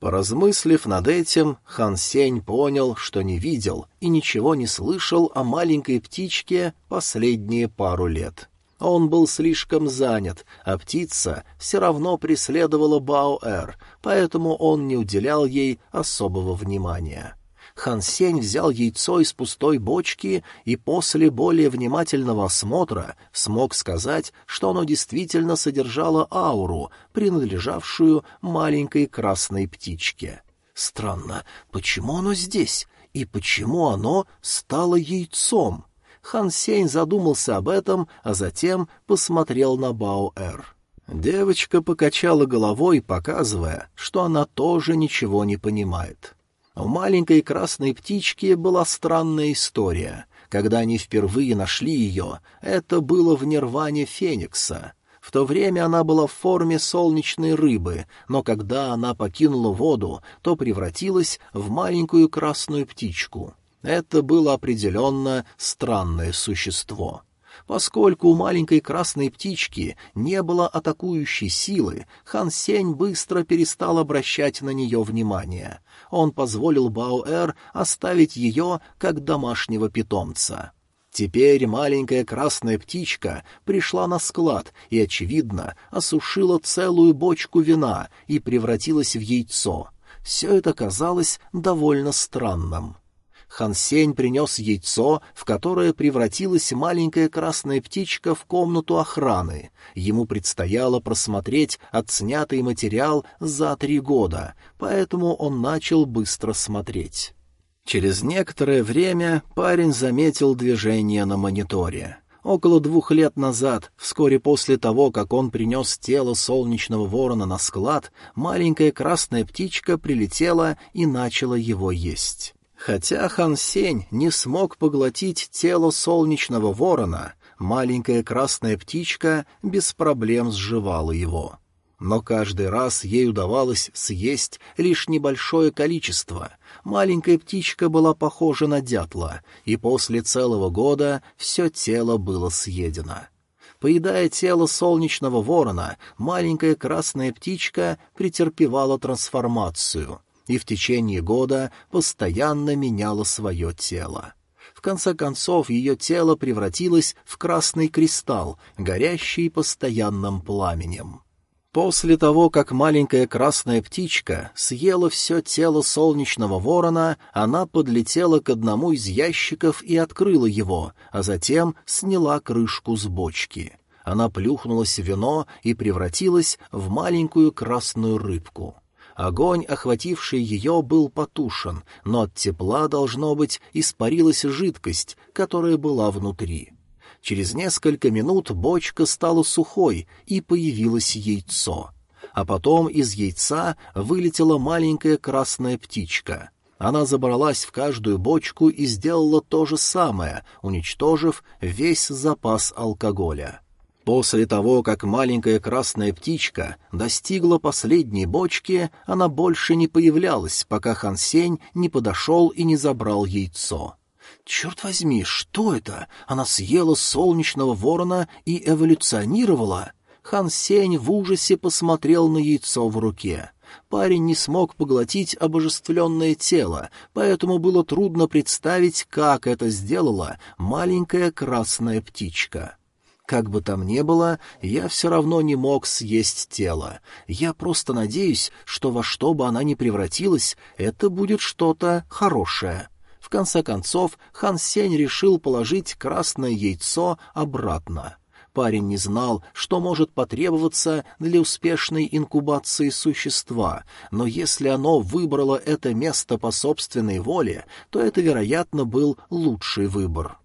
Поразмыслив над этим, Хан Сень понял, что не видел и ничего не слышал о маленькой птичке последние пару лет. Он был слишком занят, а птица все равно преследовала Баоэр, поэтому он не уделял ей особого внимания. Хан Сень взял яйцо из пустой бочки и после более внимательного осмотра смог сказать, что оно действительно содержало ауру, принадлежавшую маленькой красной птичке. Странно, почему оно здесь? И почему оно стало яйцом? Хан Сень задумался об этом, а затем посмотрел на Бао-Эр. Девочка покачала головой, показывая, что она тоже ничего не понимает. У маленькой красной птички была странная история. Когда они впервые нашли ее, это было в нирване Феникса. В то время она была в форме солнечной рыбы, но когда она покинула воду, то превратилась в маленькую красную птичку — это было определенно странное существо. Поскольку у маленькой красной птички не было атакующей силы, Хан Сень быстро перестал обращать на нее внимание. Он позволил Баоэр оставить ее как домашнего питомца. Теперь маленькая красная птичка пришла на склад и, очевидно, осушила целую бочку вина и превратилась в яйцо. Все это казалось довольно странным. Хан Сень принес яйцо, в которое превратилась маленькая красная птичка в комнату охраны. Ему предстояло просмотреть отснятый материал за три года, поэтому он начал быстро смотреть. Через некоторое время парень заметил движение на мониторе. Около двух лет назад, вскоре после того, как он принес тело солнечного ворона на склад, маленькая красная птичка прилетела и начала его есть. Хотя Хан Сень не смог поглотить тело солнечного ворона, маленькая красная птичка без проблем сживала его. Но каждый раз ей удавалось съесть лишь небольшое количество. Маленькая птичка была похожа на дятла, и после целого года все тело было съедено. Поедая тело солнечного ворона, маленькая красная птичка претерпевала трансформацию — и в течение года постоянно меняла свое тело. В конце концов, ее тело превратилось в красный кристалл, горящий постоянным пламенем. После того, как маленькая красная птичка съела все тело солнечного ворона, она подлетела к одному из ящиков и открыла его, а затем сняла крышку с бочки. Она плюхнулась в вино и превратилась в маленькую красную рыбку. Огонь, охвативший ее, был потушен, но от тепла, должно быть, испарилась жидкость, которая была внутри. Через несколько минут бочка стала сухой, и появилось яйцо. А потом из яйца вылетела маленькая красная птичка. Она забралась в каждую бочку и сделала то же самое, уничтожив весь запас алкоголя. После того, как маленькая красная птичка достигла последней бочки, она больше не появлялась, пока Хансень не подошел и не забрал яйцо. «Черт возьми, что это? Она съела солнечного ворона и эволюционировала?» Хан Сень в ужасе посмотрел на яйцо в руке. Парень не смог поглотить обожествленное тело, поэтому было трудно представить, как это сделала маленькая красная птичка. Как бы там ни было, я все равно не мог съесть тело. Я просто надеюсь, что во что бы она ни превратилась, это будет что-то хорошее. В конце концов, Хан Сень решил положить красное яйцо обратно. Парень не знал, что может потребоваться для успешной инкубации существа, но если оно выбрало это место по собственной воле, то это, вероятно, был лучший выбор.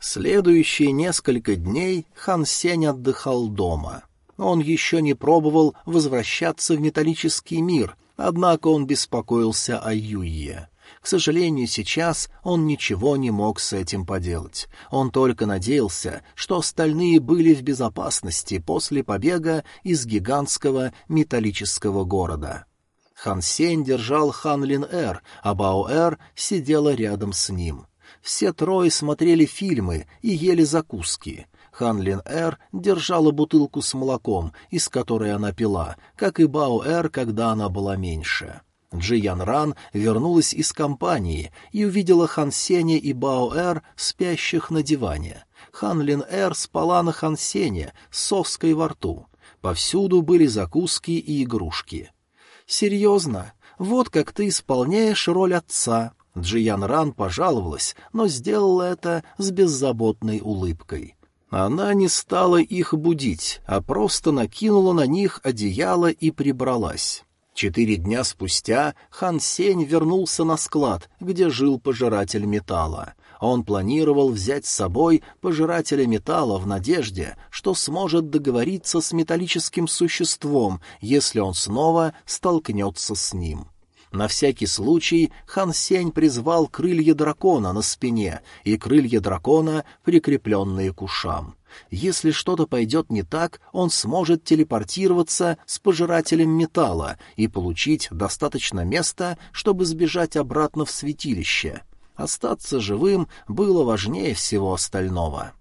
Следующие несколько дней Хан Сень отдыхал дома. Он еще не пробовал возвращаться в металлический мир, однако он беспокоился о Юе. К сожалению, сейчас он ничего не мог с этим поделать. Он только надеялся, что остальные были в безопасности после побега из гигантского металлического города. Хан Сень держал Хан Лин Эр, а Бао Эр сидела рядом с ним. Все трое смотрели фильмы и ели закуски. Хан Лин Эр держала бутылку с молоком, из которой она пила, как и Бао Эр, когда она была меньше. Джи Ян Ран вернулась из компании и увидела Хан Сеня и Бао Эр спящих на диване. Хан Лин Эр спала на Хан Сене с соской во рту. Повсюду были закуски и игрушки. «Серьезно? Вот как ты исполняешь роль отца». Джиян Ран пожаловалась, но сделала это с беззаботной улыбкой. Она не стала их будить, а просто накинула на них одеяло и прибралась. Четыре дня спустя Хан Сень вернулся на склад, где жил пожиратель металла. Он планировал взять с собой пожирателя металла в надежде, что сможет договориться с металлическим существом, если он снова столкнется с ним. На всякий случай Хан Сень призвал крылья дракона на спине и крылья дракона, прикрепленные к ушам. Если что-то пойдет не так, он сможет телепортироваться с пожирателем металла и получить достаточно места, чтобы сбежать обратно в святилище. Остаться живым было важнее всего остального.